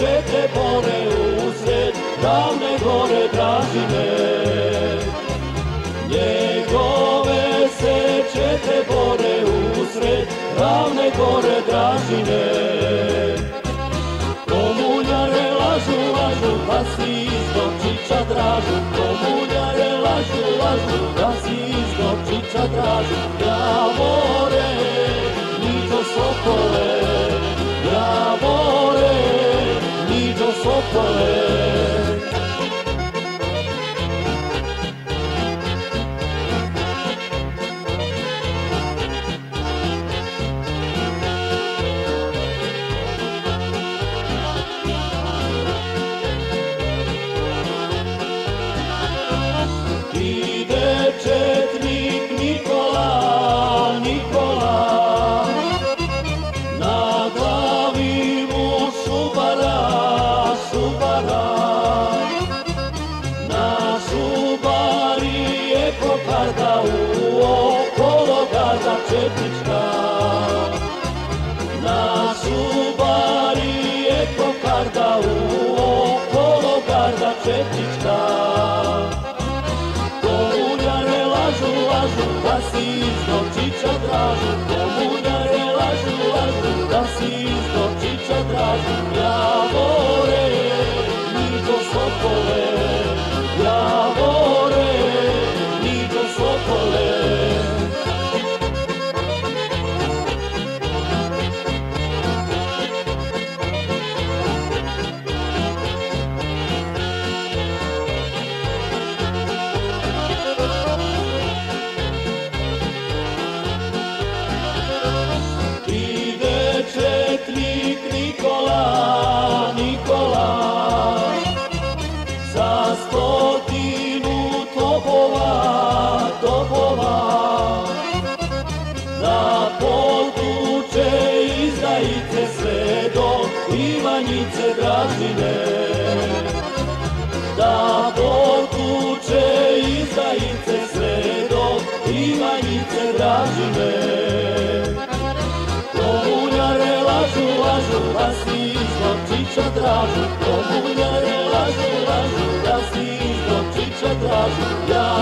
čete bore usred davne gore tražine. Njegove se čete bore usred davne gore tražine. Komunjare lažu, lažu, pa si iz Dopčića tražu. Komunjare lažu, lažu, pa si iz Dopčića tražu. único lažu, si iz Novčića dražu Komunjare Nikola, Nikola Za stotinu topova, topova Da potuče izdajice sve do Ivanjice Dražine Da potuče lažu, lažu, da si iz Novčića dražu Komunjare lažu, lažu, da si iz Novčića dražu